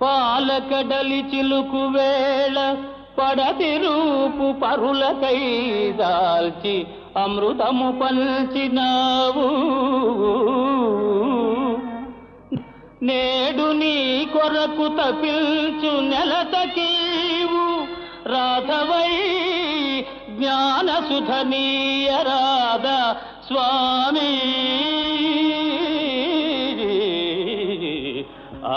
పాలకడలి చిలుకు వేళ పడతి రూపు పరులకై దాల్చి అమృతము పల్చినావు నేడు నీ కొరకు తపిల్చు నెలతకీవు రాధవై జ్ఞాన సుధనీయ రాధ స్వామి. ఆ